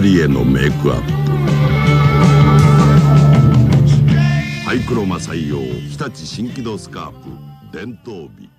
人へのメイクアップ。ハイクロマ採用日立新機動スカープ伝統美。